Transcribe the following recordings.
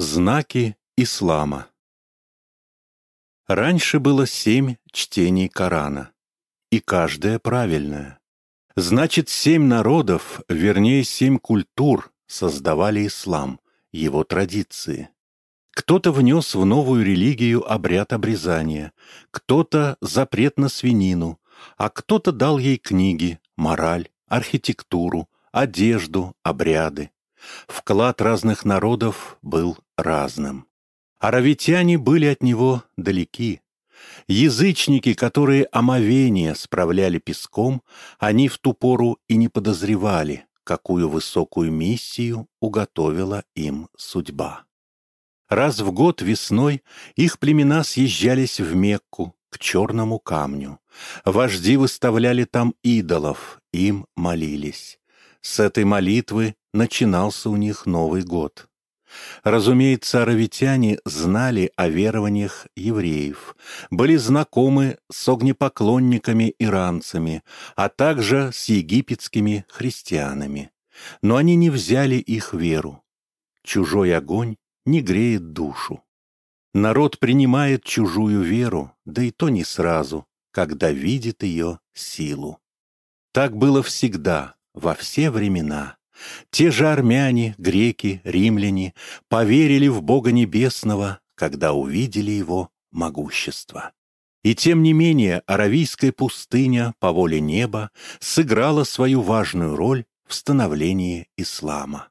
Знаки ислама Раньше было семь чтений Корана, и каждое правильное. Значит, семь народов, вернее, семь культур создавали ислам, его традиции. Кто-то внес в новую религию обряд обрезания, кто-то запрет на свинину, а кто-то дал ей книги, мораль, архитектуру, одежду, обряды. Вклад разных народов был разным. Аравитяне были от него далеки. Язычники, которые омовение справляли песком, они в ту пору и не подозревали, какую высокую миссию уготовила им судьба. Раз в год весной их племена съезжались в Мекку, к черному камню. Вожди выставляли там идолов, им молились. С этой молитвы начинался у них Новый год. Разумеется, аравитяне знали о верованиях евреев, были знакомы с огнепоклонниками-иранцами, а также с египетскими христианами. Но они не взяли их веру. Чужой огонь не греет душу. Народ принимает чужую веру, да и то не сразу, когда видит ее силу. Так было всегда, во все времена. Те же армяне, греки, римляне поверили в Бога Небесного, когда увидели Его могущество. И тем не менее Аравийская пустыня по воле неба сыграла свою важную роль в становлении ислама.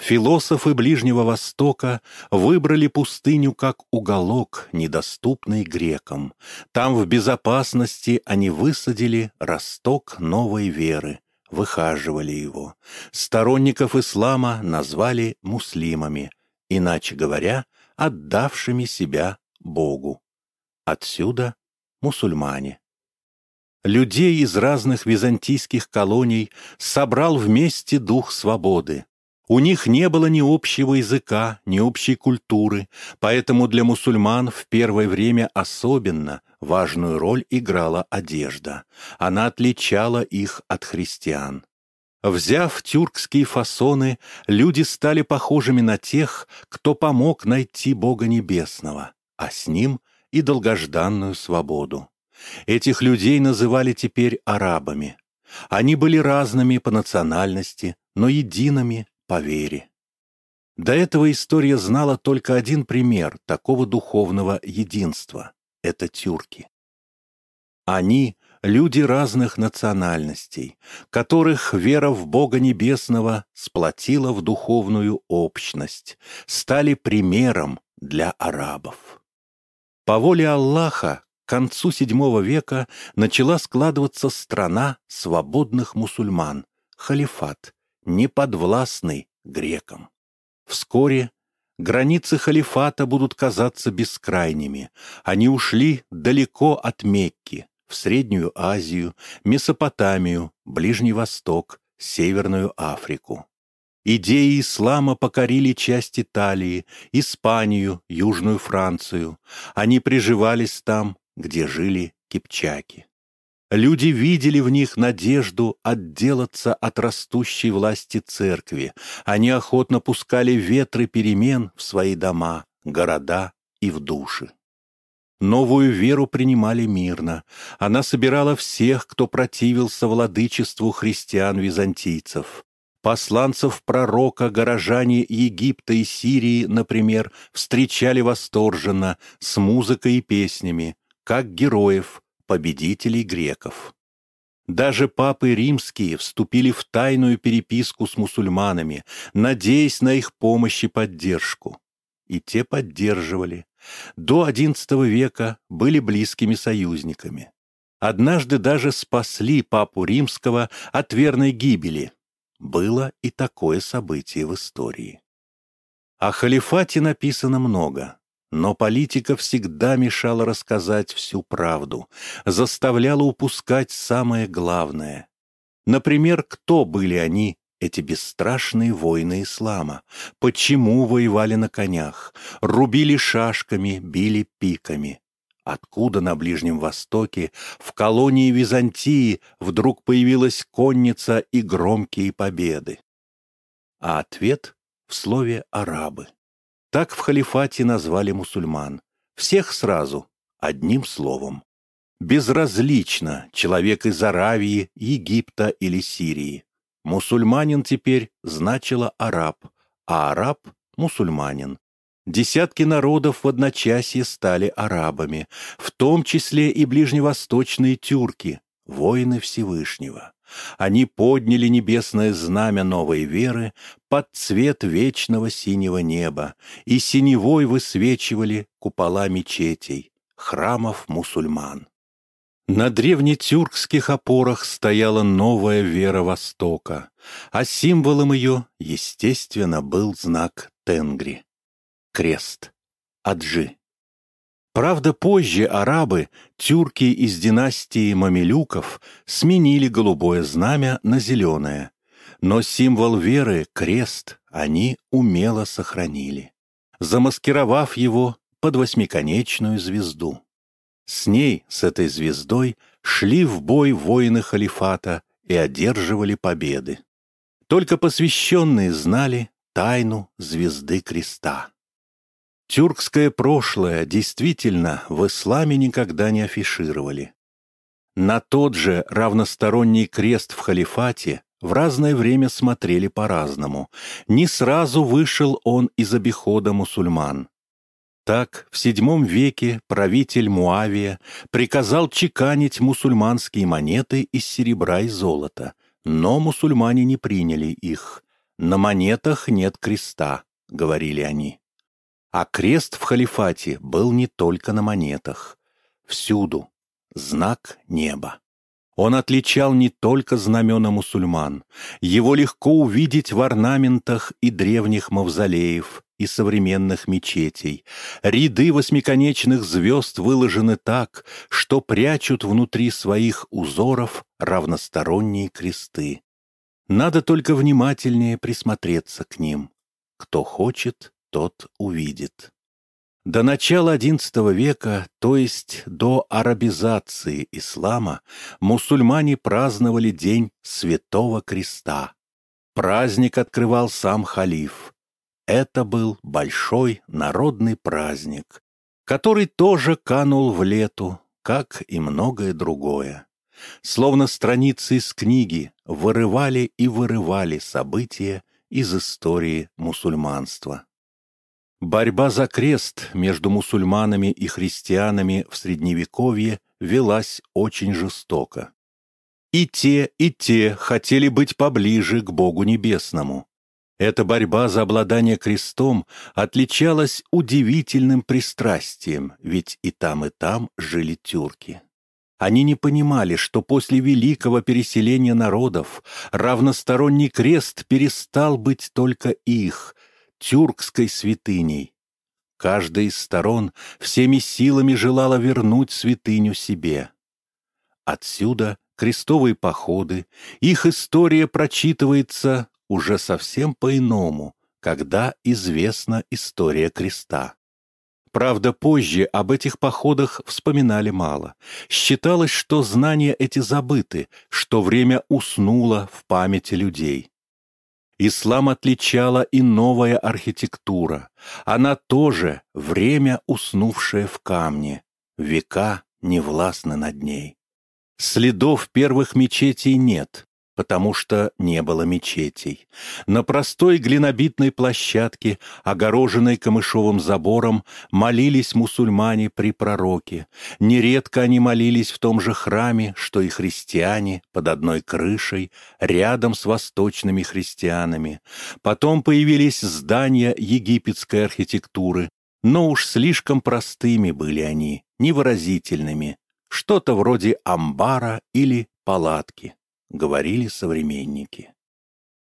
Философы Ближнего Востока выбрали пустыню как уголок, недоступный грекам. Там в безопасности они высадили росток новой веры, выхаживали его. Сторонников ислама назвали муслимами, иначе говоря, отдавшими себя Богу. Отсюда мусульмане. Людей из разных византийских колоний собрал вместе дух свободы. У них не было ни общего языка, ни общей культуры, поэтому для мусульман в первое время особенно важную роль играла одежда. Она отличала их от христиан. Взяв тюркские фасоны, люди стали похожими на тех, кто помог найти Бога Небесного, а с ним и долгожданную свободу. Этих людей называли теперь арабами. Они были разными по национальности, но едиными по вере. До этого история знала только один пример такого духовного единства — это тюрки. Они — люди разных национальностей, которых вера в Бога Небесного сплотила в духовную общность, стали примером для арабов. По воле Аллаха к концу VII века начала складываться страна свободных мусульман, халифат, неподвластный грекам. Вскоре границы халифата будут казаться бескрайними. Они ушли далеко от Мекки, в Среднюю Азию, Месопотамию, Ближний Восток, Северную Африку. Идеи ислама покорили часть Италии, Испанию, Южную Францию. Они приживались там, где жили кипчаки. Люди видели в них надежду отделаться от растущей власти церкви. Они охотно пускали ветры перемен в свои дома, города и в души. Новую веру принимали мирно. Она собирала всех, кто противился владычеству христиан-византийцев. Посланцев пророка горожане Египта и Сирии, например, встречали восторженно, с музыкой и песнями, как героев, победителей греков. Даже папы римские вступили в тайную переписку с мусульманами, надеясь на их помощь и поддержку. И те поддерживали. До XI века были близкими союзниками. Однажды даже спасли папу римского от верной гибели. Было и такое событие в истории. О халифате написано много. Но политика всегда мешала рассказать всю правду, заставляла упускать самое главное. Например, кто были они, эти бесстрашные воины ислама? Почему воевали на конях, рубили шашками, били пиками? Откуда на Ближнем Востоке, в колонии Византии, вдруг появилась конница и громкие победы? А ответ в слове «арабы». Так в халифате назвали мусульман. Всех сразу, одним словом. Безразлично, человек из Аравии, Египта или Сирии. Мусульманин теперь значило араб, а араб — мусульманин. Десятки народов в одночасье стали арабами, в том числе и ближневосточные тюрки, воины Всевышнего. Они подняли небесное знамя новой веры под цвет вечного синего неба и синевой высвечивали купола мечетей, храмов мусульман. На древнетюркских опорах стояла новая вера Востока, а символом ее, естественно, был знак Тенгри — крест, аджи. Правда, позже арабы, тюрки из династии мамилюков, сменили голубое знамя на зеленое, но символ веры, крест, они умело сохранили, замаскировав его под восьмиконечную звезду. С ней, с этой звездой, шли в бой воины халифата и одерживали победы. Только посвященные знали тайну звезды креста. Тюркское прошлое действительно в исламе никогда не афишировали. На тот же равносторонний крест в халифате в разное время смотрели по-разному. Не сразу вышел он из обихода мусульман. Так, в VII веке правитель Муавия приказал чеканить мусульманские монеты из серебра и золота, но мусульмане не приняли их. «На монетах нет креста», — говорили они. А крест в халифате был не только на монетах. Всюду. Знак неба. Он отличал не только знамена мусульман. Его легко увидеть в орнаментах и древних мавзолеев, и современных мечетей. Ряды восьмиконечных звезд выложены так, что прячут внутри своих узоров равносторонние кресты. Надо только внимательнее присмотреться к ним. Кто хочет, тот увидит. До начала XI века, то есть до арабизации ислама, мусульмане праздновали День Святого Креста. Праздник открывал сам халиф. Это был большой народный праздник, который тоже канул в лету, как и многое другое. Словно страницы из книги вырывали и вырывали события из истории мусульманства. Борьба за крест между мусульманами и христианами в Средневековье велась очень жестоко. И те, и те хотели быть поближе к Богу Небесному. Эта борьба за обладание крестом отличалась удивительным пристрастием, ведь и там, и там жили тюрки. Они не понимали, что после великого переселения народов равносторонний крест перестал быть только их, тюркской святыней. Каждая из сторон всеми силами желала вернуть святыню себе. Отсюда крестовые походы, их история прочитывается уже совсем по-иному, когда известна история креста. Правда, позже об этих походах вспоминали мало. Считалось, что знания эти забыты, что время уснуло в памяти людей. Ислам отличала и новая архитектура. Она тоже время, уснувшее в камне. Века не властны над ней. Следов первых мечетей нет, потому что не было мечетей. На простой глинобитной площадке, огороженной камышовым забором, молились мусульмане при пророке. Нередко они молились в том же храме, что и христиане, под одной крышей, рядом с восточными христианами. Потом появились здания египетской архитектуры, но уж слишком простыми были они, невыразительными, что-то вроде амбара или палатки говорили современники.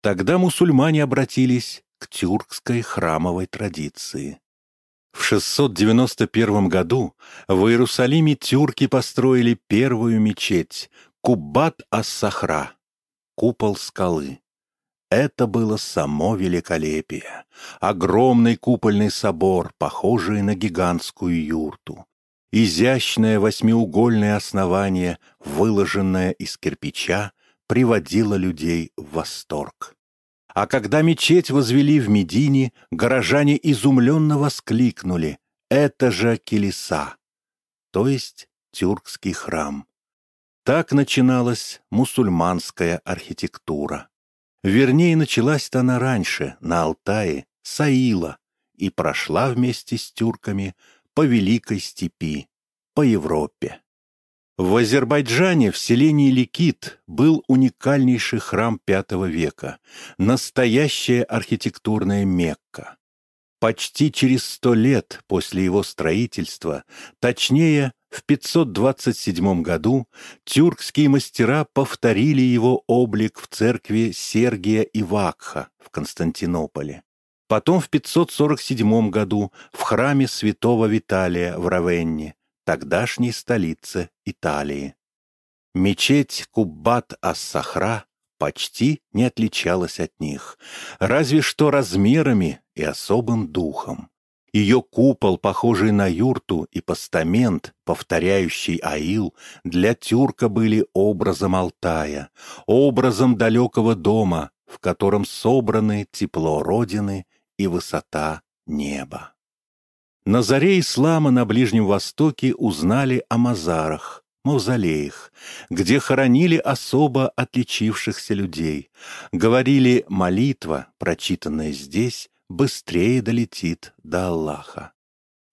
Тогда мусульмане обратились к тюркской храмовой традиции. В 691 году в Иерусалиме тюрки построили первую мечеть Куббат-ас-Сахра, купол скалы. Это было само великолепие. Огромный купольный собор, похожий на гигантскую юрту. Изящное восьмиугольное основание, выложенное из кирпича, приводила людей в восторг. А когда мечеть возвели в Медине, горожане изумленно воскликнули «Это же Келеса!» то есть тюркский храм. Так начиналась мусульманская архитектура. Вернее, началась-то она раньше, на Алтае, Саила, и прошла вместе с тюрками по Великой степи, по Европе. В Азербайджане, в селении Ликит, был уникальнейший храм V века, настоящая архитектурная Мекка. Почти через сто лет после его строительства, точнее, в 527 году, тюркские мастера повторили его облик в церкви Сергия и Вакха в Константинополе. Потом в 547 году в храме святого Виталия в Равенне, тогдашней столице Италии. Мечеть Куббат-ас-Сахра почти не отличалась от них, разве что размерами и особым духом. Ее купол, похожий на юрту, и постамент, повторяющий аил, для тюрка были образом Алтая, образом далекого дома, в котором собраны тепло Родины и высота неба. На заре ислама на Ближнем Востоке узнали о мазарах, мавзолеях, где хоронили особо отличившихся людей. Говорили, молитва, прочитанная здесь, быстрее долетит до Аллаха.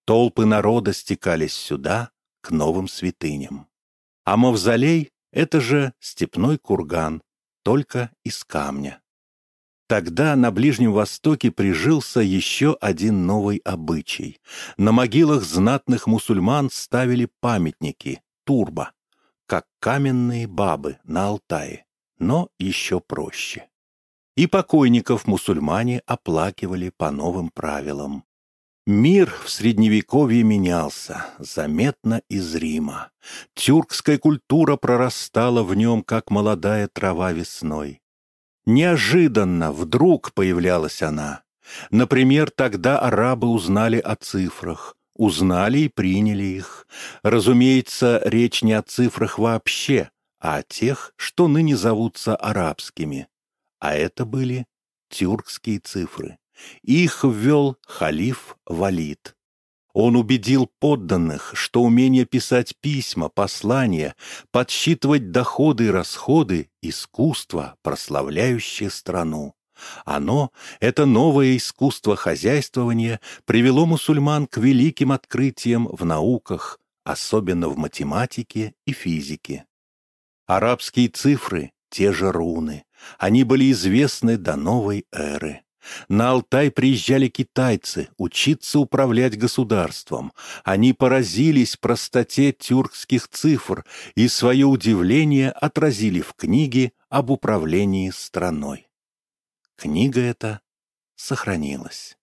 Толпы народа стекались сюда, к новым святыням. А мавзолей — это же степной курган, только из камня. Тогда на Ближнем Востоке прижился еще один новый обычай. На могилах знатных мусульман ставили памятники, турба, как каменные бабы на Алтае, но еще проще. И покойников мусульмане оплакивали по новым правилам. Мир в Средневековье менялся, заметно и зримо. Тюркская культура прорастала в нем, как молодая трава весной. Неожиданно, вдруг появлялась она. Например, тогда арабы узнали о цифрах, узнали и приняли их. Разумеется, речь не о цифрах вообще, а о тех, что ныне зовутся арабскими. А это были тюркские цифры. Их ввел халиф Валид. Он убедил подданных, что умение писать письма, послания, подсчитывать доходы и расходы — искусство, прославляющее страну. Оно, это новое искусство хозяйствования, привело мусульман к великим открытиям в науках, особенно в математике и физике. Арабские цифры — те же руны. Они были известны до новой эры. На Алтай приезжали китайцы учиться управлять государством. Они поразились простоте тюркских цифр и свое удивление отразили в книге об управлении страной. Книга эта сохранилась.